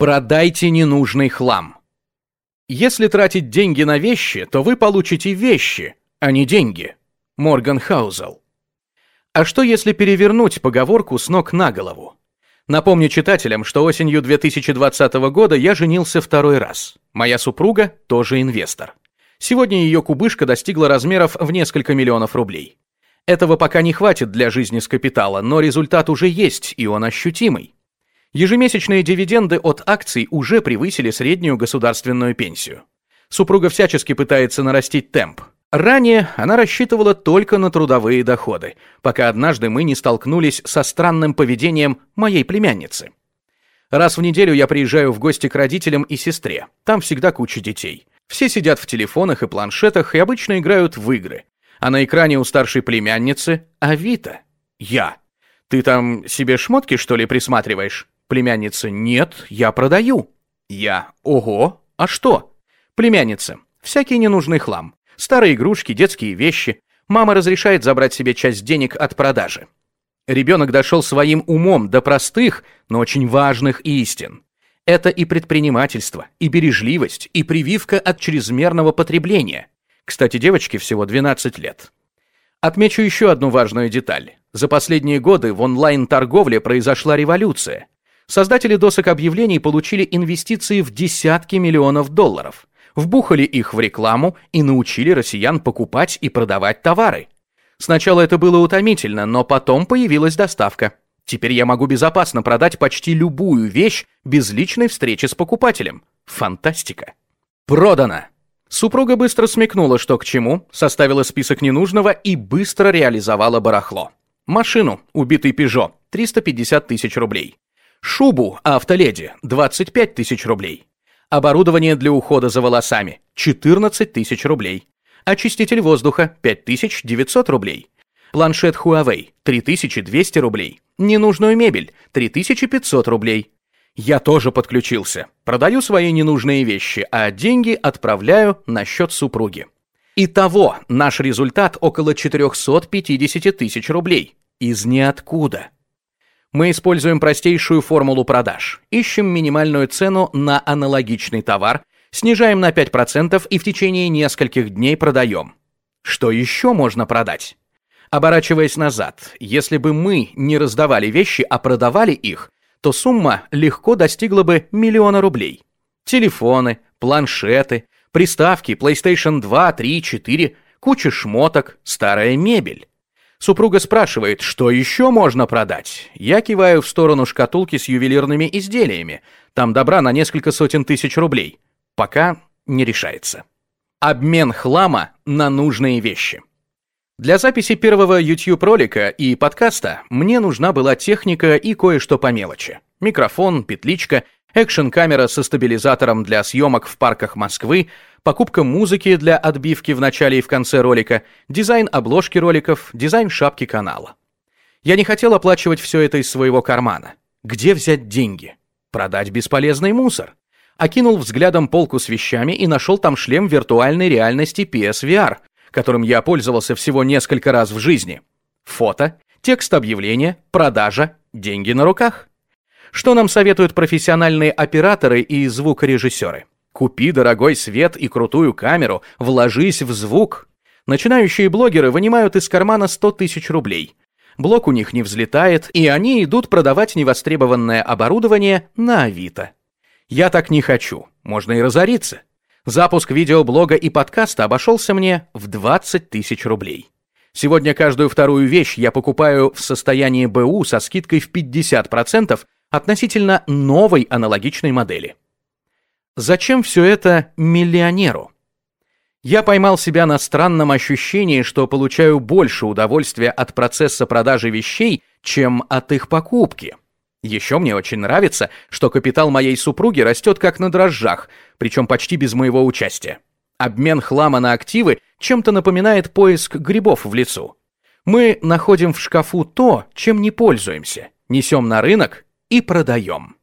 Продайте ненужный хлам. Если тратить деньги на вещи, то вы получите вещи, а не деньги. Морган Хаузел. А что если перевернуть поговорку с ног на голову? Напомню читателям, что осенью 2020 года я женился второй раз. Моя супруга тоже инвестор. Сегодня ее кубышка достигла размеров в несколько миллионов рублей. Этого пока не хватит для жизни с капитала, но результат уже есть, и он ощутимый. Ежемесячные дивиденды от акций уже превысили среднюю государственную пенсию. Супруга всячески пытается нарастить темп. Ранее она рассчитывала только на трудовые доходы, пока однажды мы не столкнулись со странным поведением моей племянницы. Раз в неделю я приезжаю в гости к родителям и сестре. Там всегда куча детей. Все сидят в телефонах и планшетах и обычно играют в игры. А на экране у старшей племянницы Авито. Я. Ты там себе шмотки, что ли, присматриваешь? Племянница. Нет, я продаю. Я. Ого, а что? Племянница. Всякий ненужный хлам. Старые игрушки, детские вещи. Мама разрешает забрать себе часть денег от продажи. Ребенок дошел своим умом до простых, но очень важных истин. Это и предпринимательство, и бережливость, и прививка от чрезмерного потребления. Кстати, девочке всего 12 лет. Отмечу еще одну важную деталь. За последние годы в онлайн-торговле произошла революция. Создатели досок объявлений получили инвестиции в десятки миллионов долларов вбухали их в рекламу и научили россиян покупать и продавать товары. Сначала это было утомительно, но потом появилась доставка. Теперь я могу безопасно продать почти любую вещь без личной встречи с покупателем. Фантастика. Продано. Супруга быстро смекнула, что к чему, составила список ненужного и быстро реализовала барахло. Машину, убитый Пежо, 350 тысяч рублей. Шубу, автоледи, 25 тысяч рублей. Оборудование для ухода за волосами – 14 тысяч рублей. Очиститель воздуха – 5900 рублей. Планшет Huawei – 3200 рублей. Ненужную мебель – 3500 рублей. Я тоже подключился. Продаю свои ненужные вещи, а деньги отправляю на счет супруги. Итого, наш результат около 450 тысяч рублей. Из ниоткуда. Мы используем простейшую формулу продаж. Ищем минимальную цену на аналогичный товар, снижаем на 5% и в течение нескольких дней продаем. Что еще можно продать? Оборачиваясь назад, если бы мы не раздавали вещи, а продавали их, то сумма легко достигла бы миллиона рублей. Телефоны, планшеты, приставки PlayStation 2, 3, 4, куча шмоток, старая мебель. Супруга спрашивает, что еще можно продать. Я киваю в сторону шкатулки с ювелирными изделиями. Там добра на несколько сотен тысяч рублей. Пока не решается. Обмен хлама на нужные вещи. Для записи первого YouTube-ролика и подкаста мне нужна была техника и кое-что по мелочи. Микрофон, петличка, экшн-камера со стабилизатором для съемок в парках Москвы, покупка музыки для отбивки в начале и в конце ролика, дизайн обложки роликов, дизайн шапки канала. Я не хотел оплачивать все это из своего кармана. Где взять деньги? Продать бесполезный мусор. Окинул взглядом полку с вещами и нашел там шлем виртуальной реальности PSVR, которым я пользовался всего несколько раз в жизни. Фото, текст объявления, продажа, деньги на руках. Что нам советуют профессиональные операторы и звукорежиссеры? Купи дорогой свет и крутую камеру, вложись в звук. Начинающие блогеры вынимают из кармана 100 тысяч рублей. Блок у них не взлетает, и они идут продавать невостребованное оборудование на Авито. Я так не хочу, можно и разориться. Запуск видеоблога и подкаста обошелся мне в 20 тысяч рублей. Сегодня каждую вторую вещь я покупаю в состоянии БУ со скидкой в 50% относительно новой аналогичной модели. Зачем все это миллионеру? Я поймал себя на странном ощущении, что получаю больше удовольствия от процесса продажи вещей, чем от их покупки. Еще мне очень нравится, что капитал моей супруги растет как на дрожжах, причем почти без моего участия. Обмен хлама на активы чем-то напоминает поиск грибов в лесу. Мы находим в шкафу то, чем не пользуемся, несем на рынок и продаем.